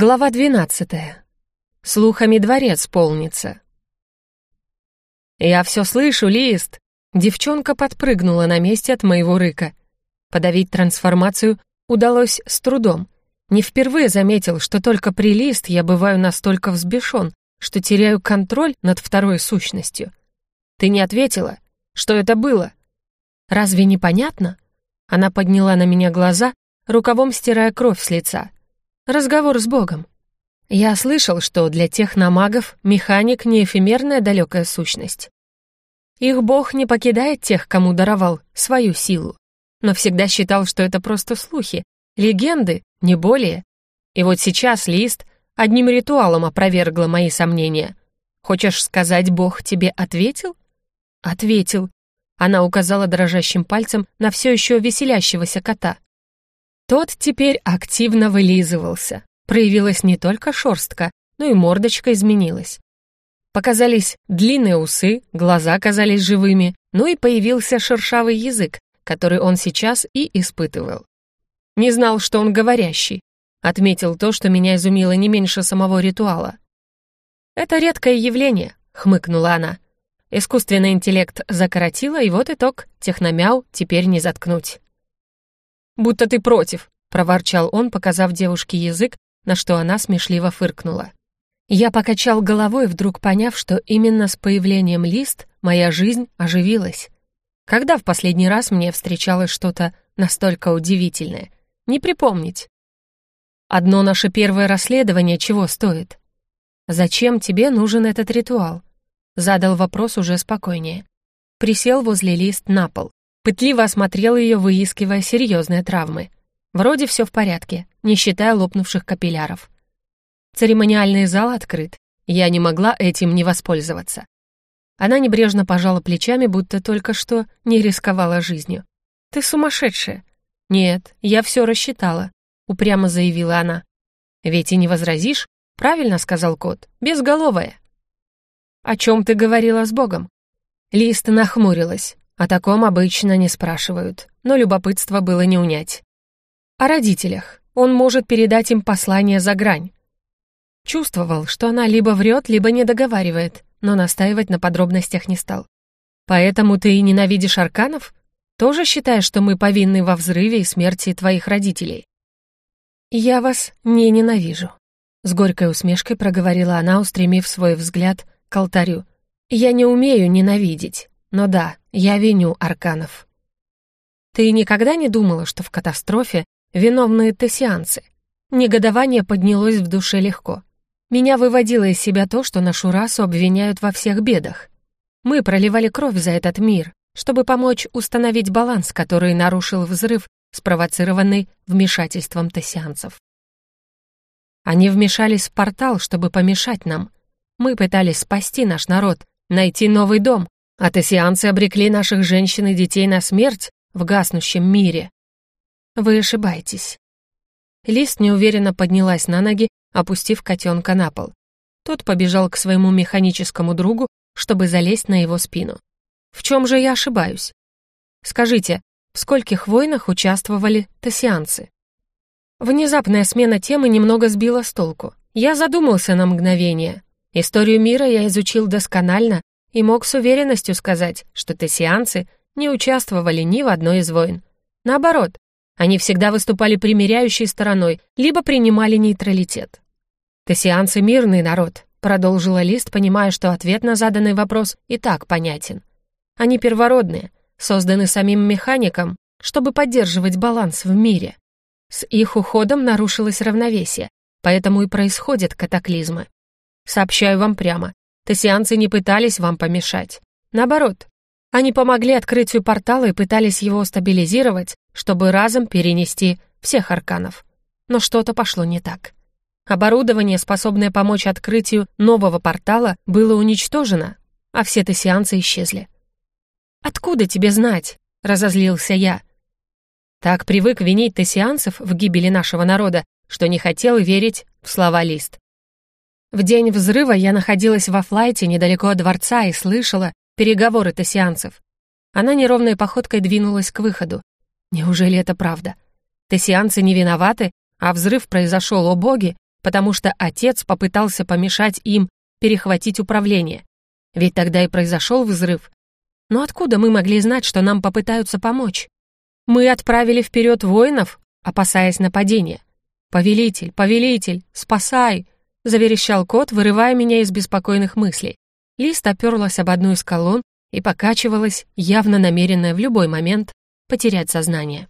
Глава двенадцатая. Слухами дворец полнится. «Я все слышу, Лист!» Девчонка подпрыгнула на месте от моего рыка. Подавить трансформацию удалось с трудом. Не впервые заметил, что только при Лист я бываю настолько взбешен, что теряю контроль над второй сущностью. «Ты не ответила? Что это было?» «Разве не понятно?» Она подняла на меня глаза, рукавом стирая кровь с лица. Разговор с Богом. Я слышал, что для техномагов механик не эфемерная далекая сущность. Их Бог не покидает тех, кому даровал свою силу, но всегда считал, что это просто слухи, легенды, не более. И вот сейчас Лист одним ритуалом опровергла мои сомнения. Хочешь сказать, Бог тебе ответил? Ответил. Она указала дрожащим пальцем на все еще веселящегося кота. Тот теперь активно вылизывался. Проявилась не только шерстка, но и мордочка изменилась. Показались длинные усы, глаза казались живыми, ну и появился шершавый язык, который он сейчас и испытывал. Не знал, что он говорящий. Отметил то, что меня изумило не меньше самого ритуала. «Это редкое явление», — хмыкнула она. Искусственный интеллект закоротила, и вот итог. Техномяу теперь не заткнуть будто ты против», — проворчал он, показав девушке язык, на что она смешливо фыркнула. Я покачал головой, вдруг поняв, что именно с появлением лист моя жизнь оживилась. Когда в последний раз мне встречалось что-то настолько удивительное? Не припомнить. Одно наше первое расследование чего стоит? «Зачем тебе нужен этот ритуал?» Задал вопрос уже спокойнее. Присел возле лист на пол. Пытливо осмотрел ее, выискивая серьезные травмы. Вроде все в порядке, не считая лопнувших капилляров. Церемониальный зал открыт. Я не могла этим не воспользоваться. Она небрежно пожала плечами, будто только что не рисковала жизнью. «Ты сумасшедшая!» «Нет, я все рассчитала», — упрямо заявила она. «Ведь и не возразишь?» — правильно сказал кот. «Безголовая». «О чем ты говорила с Богом?» Лист нахмурилась. О таком обычно не спрашивают, но любопытство было не унять. О родителях. Он может передать им послание за грань. Чувствовал, что она либо врет, либо не договаривает, но настаивать на подробностях не стал. Поэтому ты и ненавидишь арканов? Тоже считаешь, что мы повинны во взрыве и смерти твоих родителей? Я вас не ненавижу. С горькой усмешкой проговорила она, устремив свой взгляд к алтарю. Я не умею ненавидеть. Но да, я виню Арканов. Ты никогда не думала, что в катастрофе виновны тессианцы? Негодование поднялось в душе легко. Меня выводило из себя то, что нашу расу обвиняют во всех бедах. Мы проливали кровь за этот мир, чтобы помочь установить баланс, который нарушил взрыв, спровоцированный вмешательством тессианцев. Они вмешались в портал, чтобы помешать нам. Мы пытались спасти наш народ, найти новый дом, а тессианцы обрекли наших женщин и детей на смерть в гаснущем мире. Вы ошибаетесь. Лист неуверенно поднялась на ноги, опустив котенка на пол. Тот побежал к своему механическому другу, чтобы залезть на его спину. В чем же я ошибаюсь? Скажите, в скольких войнах участвовали тессианцы? Внезапная смена темы немного сбила с толку. Я задумался на мгновение. Историю мира я изучил досконально и мог с уверенностью сказать, что тессианцы не участвовали ни в одной из войн. Наоборот, они всегда выступали примиряющей стороной, либо принимали нейтралитет. «Тессианцы — мирный народ», — продолжила Лист, понимая, что ответ на заданный вопрос и так понятен. «Они первородные, созданы самим механиком, чтобы поддерживать баланс в мире. С их уходом нарушилось равновесие, поэтому и происходят катаклизмы. Сообщаю вам прямо, Тессианцы не пытались вам помешать. Наоборот, они помогли открытию портала и пытались его стабилизировать, чтобы разом перенести всех арканов. Но что-то пошло не так. Оборудование, способное помочь открытию нового портала, было уничтожено, а все тессианцы исчезли. «Откуда тебе знать?» — разозлился я. Так привык винить тессианцев в гибели нашего народа, что не хотел верить в слова Лист. В день взрыва я находилась во флайте недалеко от дворца и слышала переговоры тессианцев. Она неровной походкой двинулась к выходу. Неужели это правда? Тессианцы не виноваты, а взрыв произошел, о боги, потому что отец попытался помешать им перехватить управление. Ведь тогда и произошел взрыв. Но откуда мы могли знать, что нам попытаются помочь? Мы отправили вперед воинов, опасаясь нападения. «Повелитель, повелитель, спасай!» — заверещал кот, вырывая меня из беспокойных мыслей. Лист оперлась об одну из колонн и покачивалась, явно намеренная в любой момент потерять сознание.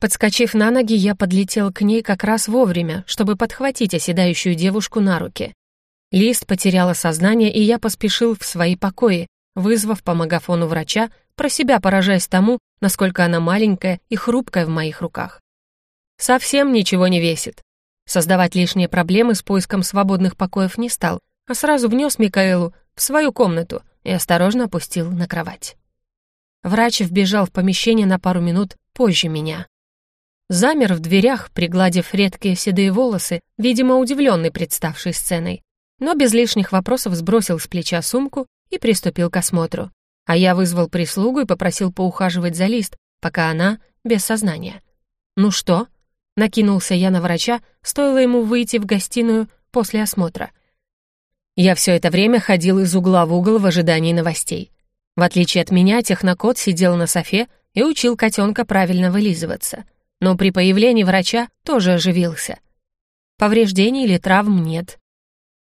Подскочив на ноги, я подлетел к ней как раз вовремя, чтобы подхватить оседающую девушку на руки. Лист потеряла сознание, и я поспешил в свои покои, вызвав по магафону врача, про себя поражаясь тому, насколько она маленькая и хрупкая в моих руках. Совсем ничего не весит. Создавать лишние проблемы с поиском свободных покоев не стал, а сразу внес Микаэлу в свою комнату и осторожно опустил на кровать. Врач вбежал в помещение на пару минут позже меня. Замер в дверях, пригладив редкие седые волосы, видимо, удивленный представшей сценой, но без лишних вопросов сбросил с плеча сумку и приступил к осмотру. А я вызвал прислугу и попросил поухаживать за лист, пока она без сознания. «Ну что?» — накинулся я на врача, стоило ему выйти в гостиную после осмотра. Я все это время ходил из угла в угол в ожидании новостей. В отличие от меня, технокот сидел на софе и учил котенка правильно вылизываться. Но при появлении врача тоже оживился. Повреждений или травм нет.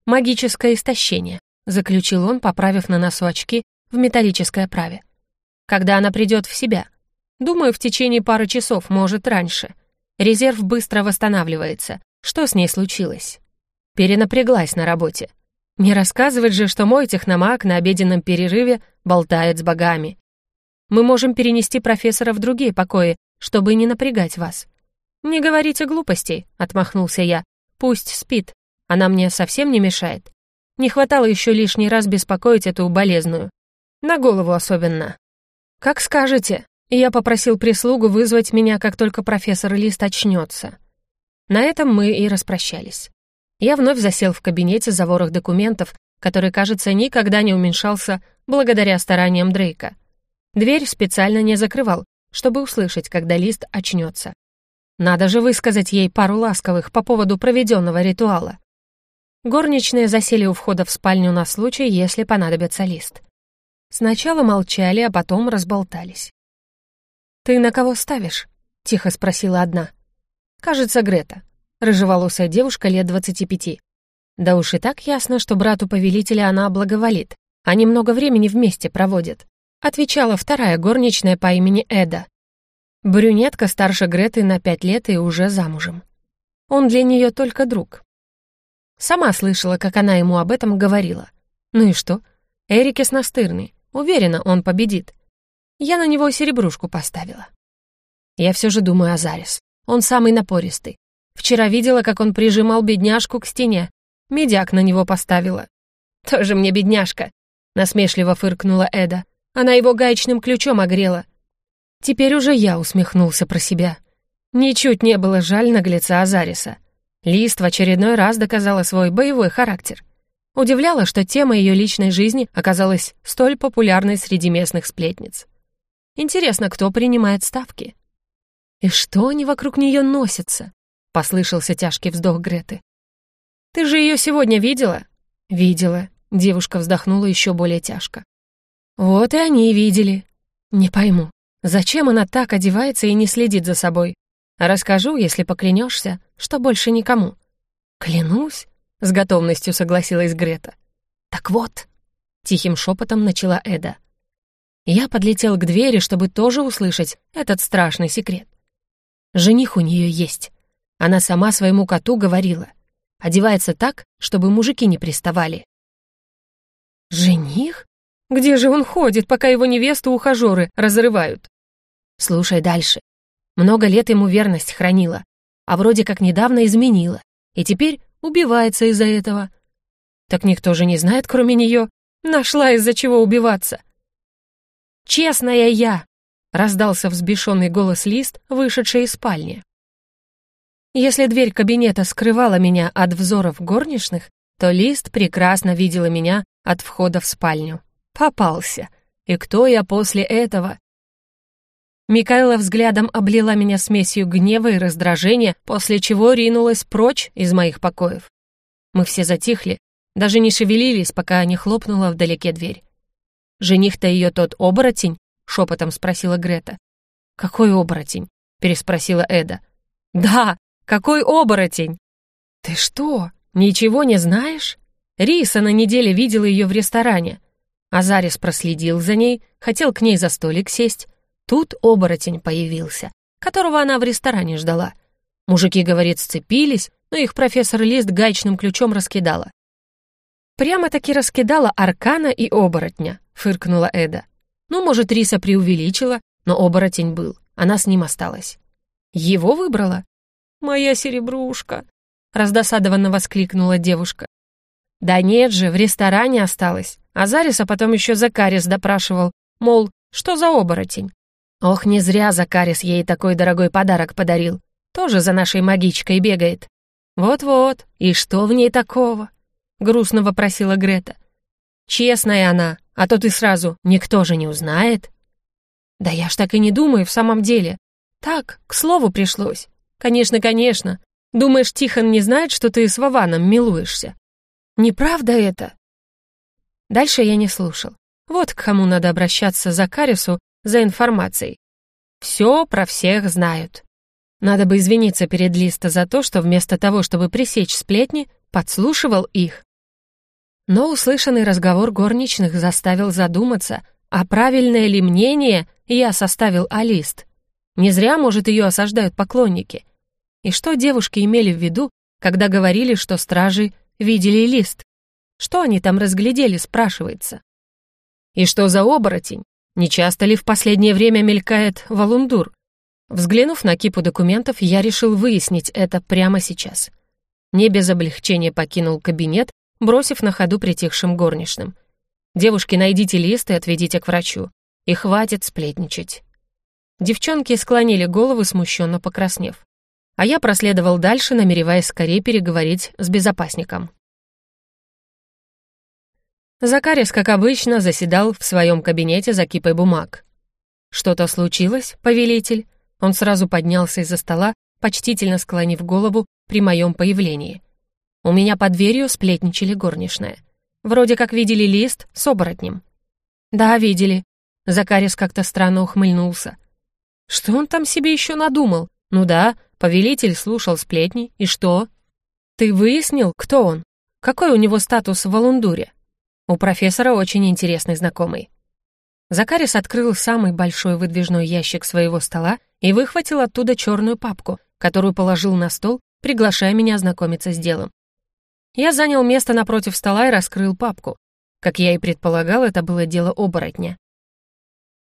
Магическое истощение, заключил он, поправив на носу очки в металлической оправе. Когда она придет в себя? Думаю, в течение пары часов, может, раньше. Резерв быстро восстанавливается. Что с ней случилось? Перенапряглась на работе. Не рассказывать же, что мой техномаг на обеденном перерыве болтает с богами. Мы можем перенести профессора в другие покои, чтобы не напрягать вас. «Не говорите глупостей», — отмахнулся я. «Пусть спит. Она мне совсем не мешает. Не хватало еще лишний раз беспокоить эту болезную. На голову особенно. Как скажете. Я попросил прислугу вызвать меня, как только профессор Лист очнется. На этом мы и распрощались. Я вновь засел в кабинете за ворох документов, который, кажется, никогда не уменьшался благодаря стараниям Дрейка. Дверь специально не закрывал, чтобы услышать, когда Лист очнется. Надо же высказать ей пару ласковых по поводу проведенного ритуала. Горничные засели у входа в спальню на случай, если понадобится лист. Сначала молчали, а потом разболтались. «Ты на кого ставишь?» — тихо спросила одна. «Кажется, Грета», — рыжеволосая девушка лет двадцати пяти. Да уж и так ясно, что брату повелителя она благоволит. Они много времени вместе проводят. Отвечала вторая горничная по имени Эда. Брюнетка старше Греты на пять лет и уже замужем. Он для нее только друг, Сама слышала, как она ему об этом говорила. Ну и что? Эрикес настырный. Уверена, он победит. Я на него серебрушку поставила. Я все же думаю о Зарис. Он самый напористый. Вчера видела, как он прижимал бедняжку к стене. Медяк на него поставила. «Тоже мне бедняжка», — насмешливо фыркнула Эда. Она его гаечным ключом огрела. Теперь уже я усмехнулся про себя. Ничуть не было жаль наглеца Азариса. Лист в очередной раз доказала свой боевой характер. Удивляло, что тема ее личной жизни оказалась столь популярной среди местных сплетниц. Интересно, кто принимает ставки? «И что они вокруг нее носятся?» — послышался тяжкий вздох Греты. «Ты же ее сегодня видела?» «Видела», — девушка вздохнула еще более тяжко. «Вот и они видели. Не пойму, зачем она так одевается и не следит за собой? Расскажу, если поклянешься, что больше никому». «Клянусь», — с готовностью согласилась Грета. «Так вот», — тихим шепотом начала Эда. Я подлетел к двери, чтобы тоже услышать этот страшный секрет. Жених у нее есть. Она сама своему коту говорила. Одевается так, чтобы мужики не приставали. «Жених? Где же он ходит, пока его невесту ухажеры разрывают?» «Слушай дальше. Много лет ему верность хранила, а вроде как недавно изменила, и теперь убивается из-за этого. Так никто же не знает, кроме нее. Нашла из-за чего убиваться. «Честная я!» — раздался взбешенный голос Лист, вышедший из спальни. Если дверь кабинета скрывала меня от взоров горничных, то Лист прекрасно видела меня от входа в спальню. Попался. И кто я после этого? Микаэла взглядом облила меня смесью гнева и раздражения, после чего ринулась прочь из моих покоев. Мы все затихли, даже не шевелились, пока не хлопнула вдалеке дверь. «Жених-то ее тот оборотень?» — шепотом спросила Грета. «Какой оборотень?» — переспросила Эда. «Да, какой оборотень?» «Ты что, ничего не знаешь?» Риса на неделе видела ее в ресторане. Азарис проследил за ней, хотел к ней за столик сесть. Тут оборотень появился, которого она в ресторане ждала. Мужики, говорит, сцепились, но их профессор Лист гаечным ключом раскидала. «Прямо-таки раскидала аркана и оборотня», — фыркнула Эда. «Ну, может, Риса преувеличила, но оборотень был, она с ним осталась». «Его выбрала?» «Моя серебрушка», — раздосадованно воскликнула девушка. «Да нет же, в ресторане осталась. А Зариса потом еще Закарис допрашивал, мол, что за оборотень? Ох, не зря Закарис ей такой дорогой подарок подарил. Тоже за нашей магичкой бегает. Вот-вот, и что в ней такого? Грустно вопросила Грета. Честная она, а то ты сразу, никто же не узнает. Да я ж так и не думаю в самом деле. Так, к слову пришлось. Конечно, конечно. Думаешь, Тихон не знает, что ты с Вованом милуешься? Неправда это? Дальше я не слушал. Вот к кому надо обращаться за Карису за информацией. Все про всех знают. Надо бы извиниться перед Листа за то, что вместо того, чтобы пресечь сплетни, подслушивал их. Но услышанный разговор горничных заставил задуматься, а правильное ли мнение я составил о Лист. Не зря, может, ее осаждают поклонники. И что девушки имели в виду, когда говорили, что стражи видели Лист? Что они там разглядели, спрашивается. И что за оборотень? Не часто ли в последнее время мелькает валундур? Взглянув на кипу документов, я решил выяснить это прямо сейчас. Не без облегчения покинул кабинет, бросив на ходу притихшим горничным. «Девушки, найдите лист и отведите к врачу. И хватит сплетничать». Девчонки склонили головы, смущенно покраснев. А я проследовал дальше, намереваясь скорее переговорить с безопасником. Закарис, как обычно, заседал в своем кабинете за кипой бумаг. «Что-то случилось, повелитель?» Он сразу поднялся из-за стола, почтительно склонив голову при моем появлении. У меня под дверью сплетничали горничная. Вроде как видели лист с оборотнем. «Да, видели». Закарис как-то странно ухмыльнулся. «Что он там себе еще надумал? Ну да, повелитель слушал сплетни, и что?» «Ты выяснил, кто он? Какой у него статус в Валундуре?» У профессора очень интересный знакомый. Закарис открыл самый большой выдвижной ящик своего стола и выхватил оттуда черную папку, которую положил на стол, приглашая меня ознакомиться с делом. Я занял место напротив стола и раскрыл папку. Как я и предполагал, это было дело оборотня.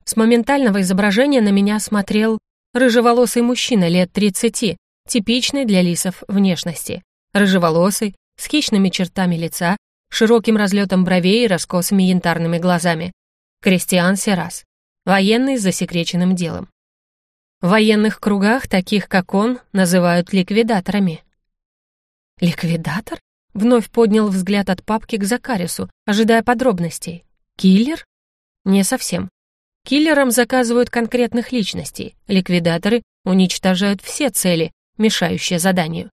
С моментального изображения на меня смотрел рыжеволосый мужчина лет 30, типичный для лисов внешности. Рыжеволосый, с хищными чертами лица, широким разлетом бровей и раскосыми янтарными глазами. Кристиан Серас. Военный с засекреченным делом. В военных кругах таких, как он, называют ликвидаторами. «Ликвидатор?» — вновь поднял взгляд от папки к Закарису, ожидая подробностей. «Киллер?» «Не совсем. Киллерам заказывают конкретных личностей, ликвидаторы уничтожают все цели, мешающие заданию.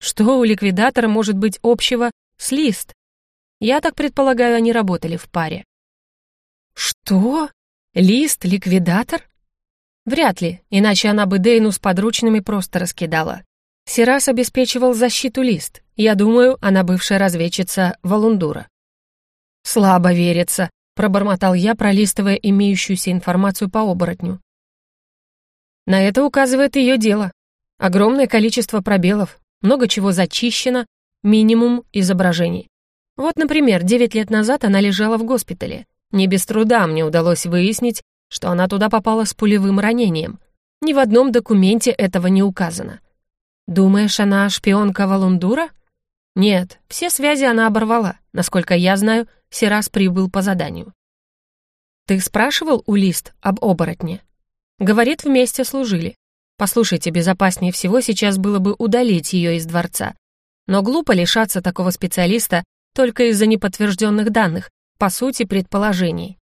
Что у ликвидатора может быть общего с лист, я так предполагаю, они работали в паре. Что? Лист, ликвидатор? Вряд ли, иначе она бы Дейну с подручными просто раскидала. Сирас обеспечивал защиту Лист. Я думаю, она бывшая разведчица Валундура. «Слабо верится», — пробормотал я, пролистывая имеющуюся информацию по оборотню. На это указывает ее дело. Огромное количество пробелов, много чего зачищено, минимум изображений. Вот, например, 9 лет назад она лежала в госпитале. Не без труда мне удалось выяснить, что она туда попала с пулевым ранением. Ни в одном документе этого не указано. Думаешь, она шпионка Валундура? Нет, все связи она оборвала. Насколько я знаю, Сирас прибыл по заданию. Ты спрашивал у Лист об оборотне? Говорит, вместе служили. Послушайте, безопаснее всего сейчас было бы удалить ее из дворца. Но глупо лишаться такого специалиста только из-за неподтвержденных данных, по сути, предположений.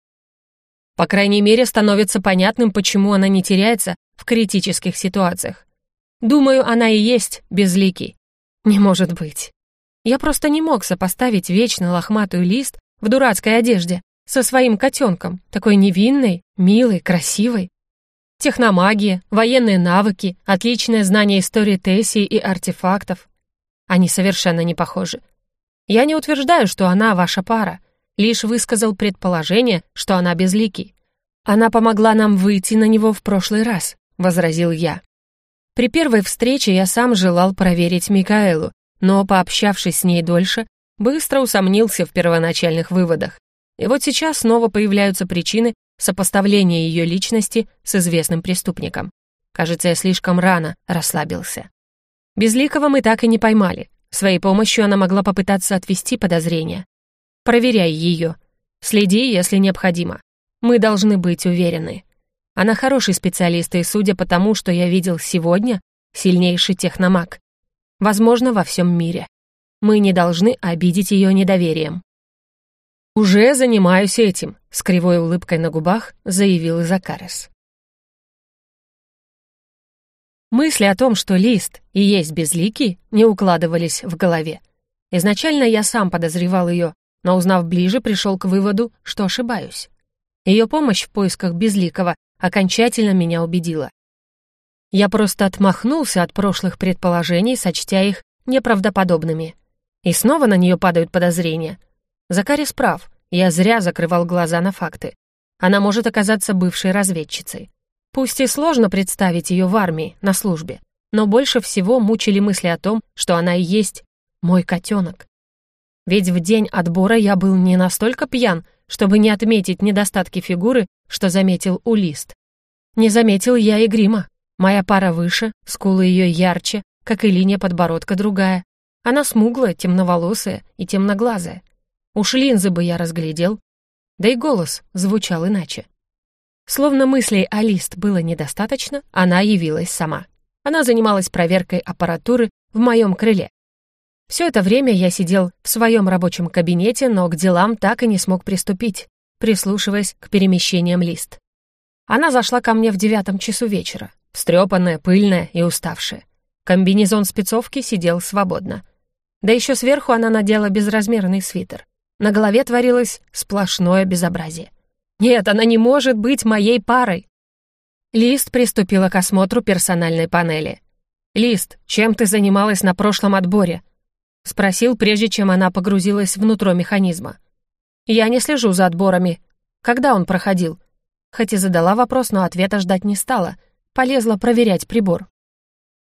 По крайней мере, становится понятным, почему она не теряется в критических ситуациях. Думаю, она и есть безликий. Не может быть. Я просто не мог сопоставить вечно лохматую лист в дурацкой одежде со своим котенком, такой невинной, милой, красивой. Техномагия, военные навыки, отличное знание истории Тессии и артефактов. Они совершенно не похожи. Я не утверждаю, что она ваша пара, лишь высказал предположение, что она безликий. Она помогла нам выйти на него в прошлый раз, возразил я. При первой встрече я сам желал проверить Микаэлу, но, пообщавшись с ней дольше, быстро усомнился в первоначальных выводах. И вот сейчас снова появляются причины сопоставления ее личности с известным преступником. Кажется, я слишком рано расслабился. Безликого мы так и не поймали. Своей помощью она могла попытаться отвести подозрения. Проверяй ее. Следи, если необходимо. Мы должны быть уверены. Она хороший специалист, и судя по тому, что я видел сегодня, сильнейший техномаг. Возможно, во всем мире. Мы не должны обидеть ее недоверием. «Уже занимаюсь этим», — с кривой улыбкой на губах заявил Закарес. Мысли о том, что лист и есть безликий, не укладывались в голове. Изначально я сам подозревал ее, но, узнав ближе, пришел к выводу, что ошибаюсь. Ее помощь в поисках Безликого окончательно меня убедила. Я просто отмахнулся от прошлых предположений, сочтя их неправдоподобными. И снова на нее падают подозрения. Закарис прав, я зря закрывал глаза на факты. Она может оказаться бывшей разведчицей. Пусть и сложно представить ее в армии, на службе, но больше всего мучили мысли о том, что она и есть мой котенок. Ведь в день отбора я был не настолько пьян, чтобы не отметить недостатки фигуры, что заметил Улист. Не заметил я и грима. Моя пара выше, скулы ее ярче, как и линия подбородка другая. Она смуглая, темноволосая и темноглазая. Уж линзы бы я разглядел. Да и голос звучал иначе. Словно мыслей о лист было недостаточно, она явилась сама. Она занималась проверкой аппаратуры в моем крыле, все это время я сидел в своем рабочем кабинете, но к делам так и не смог приступить, прислушиваясь к перемещениям лист. Она зашла ко мне в девятом часу вечера, встрепанная, пыльная и уставшая. Комбинезон спецовки сидел свободно. Да еще сверху она надела безразмерный свитер. На голове творилось сплошное безобразие. Нет, она не может быть моей парой. Лист приступила к осмотру персональной панели. «Лист, чем ты занималась на прошлом отборе?» Спросил, прежде чем она погрузилась внутрь механизма. «Я не слежу за отборами. Когда он проходил?» Хоть и задала вопрос, но ответа ждать не стала. Полезла проверять прибор.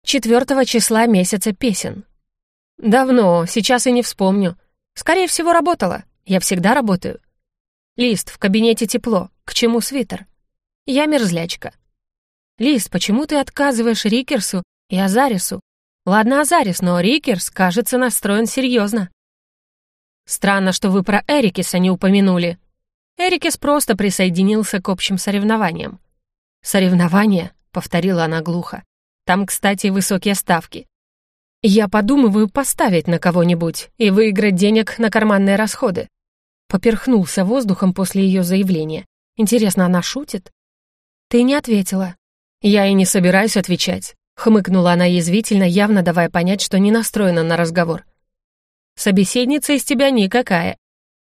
Четвертого числа месяца песен. «Давно, сейчас и не вспомню. Скорее всего, работала. Я всегда работаю. Лист, в кабинете тепло. К чему свитер? Я мерзлячка. Лист, почему ты отказываешь Рикерсу и Азарису? Ладно, Азарис, но Рикерс, кажется, настроен серьезно. Странно, что вы про Эрикиса не упомянули. Эрикис просто присоединился к общим соревнованиям. «Соревнования?» — повторила она глухо. «Там, кстати, высокие ставки. Я подумываю поставить на кого-нибудь и выиграть денег на карманные расходы». Поперхнулся воздухом после ее заявления. «Интересно, она шутит?» «Ты не ответила». «Я и не собираюсь отвечать. Хмыкнула она язвительно, явно давая понять, что не настроена на разговор. «Собеседница из тебя никакая».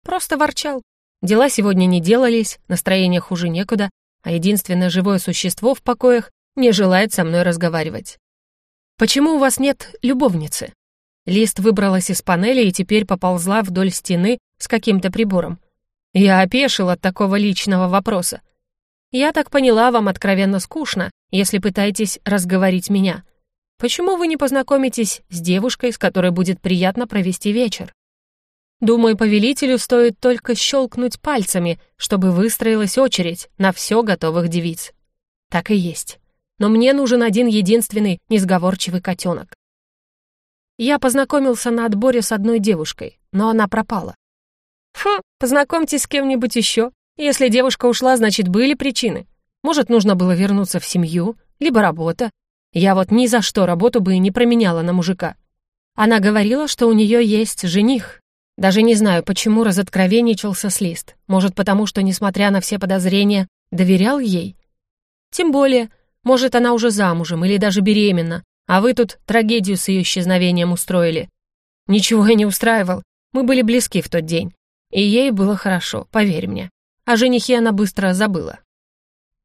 Просто ворчал. Дела сегодня не делались, настроение хуже некуда, а единственное живое существо в покоях не желает со мной разговаривать. «Почему у вас нет любовницы?» Лист выбралась из панели и теперь поползла вдоль стены с каким-то прибором. Я опешил от такого личного вопроса. «Я так поняла, вам откровенно скучно, если пытаетесь разговорить меня. Почему вы не познакомитесь с девушкой, с которой будет приятно провести вечер? Думаю, повелителю стоит только щелкнуть пальцами, чтобы выстроилась очередь на все готовых девиц. Так и есть. Но мне нужен один единственный несговорчивый котенок. Я познакомился на отборе с одной девушкой, но она пропала. Фу, познакомьтесь с кем-нибудь еще. Если девушка ушла, значит, были причины. Может, нужно было вернуться в семью, либо работа. Я вот ни за что работу бы не променяла на мужика. Она говорила, что у нее есть жених. Даже не знаю, почему разоткровенничался с Лист. Может, потому что, несмотря на все подозрения, доверял ей? Тем более, может, она уже замужем или даже беременна, а вы тут трагедию с ее исчезновением устроили. Ничего я не устраивал, мы были близки в тот день. И ей было хорошо, поверь мне. О женихе она быстро забыла.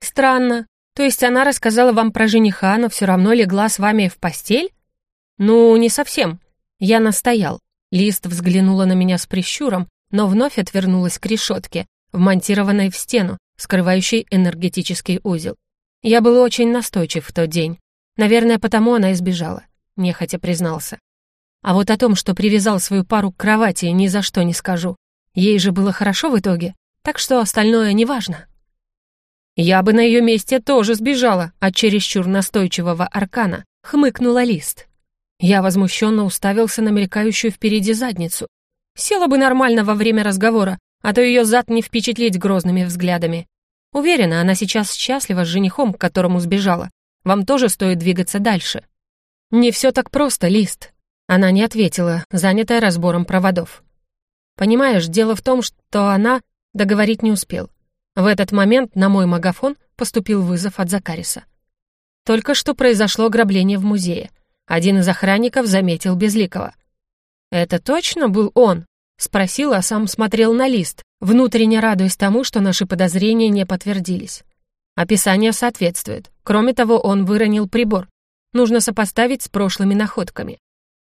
Странно. То есть она рассказала вам про жениха, но все равно легла с вами в постель? Ну, не совсем. Я настоял. Лист взглянула на меня с прищуром, но вновь отвернулась к решетке, вмонтированной в стену, скрывающей энергетический узел. Я был очень настойчив в тот день. Наверное, потому она избежала, нехотя признался. А вот о том, что привязал свою пару к кровати, ни за что не скажу. Ей же было хорошо в итоге, так что остальное неважно. «Я бы на ее месте тоже сбежала от чересчур настойчивого аркана», — хмыкнула Лист. Я возмущенно уставился на мелькающую впереди задницу. Села бы нормально во время разговора, а то ее зад не впечатлить грозными взглядами. Уверена, она сейчас счастлива с женихом, к которому сбежала. Вам тоже стоит двигаться дальше. Не все так просто, Лист. Она не ответила, занятая разбором проводов. Понимаешь, дело в том, что она договорить не успел. В этот момент на мой магафон поступил вызов от Закариса. Только что произошло ограбление в музее. Один из охранников заметил Безликого. «Это точно был он?» — спросил, а сам смотрел на лист, внутренне радуясь тому, что наши подозрения не подтвердились. Описание соответствует. Кроме того, он выронил прибор. Нужно сопоставить с прошлыми находками.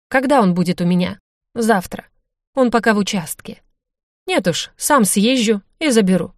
Когда он будет у меня? Завтра. Он пока в участке. Нет уж, сам съезжу и заберу.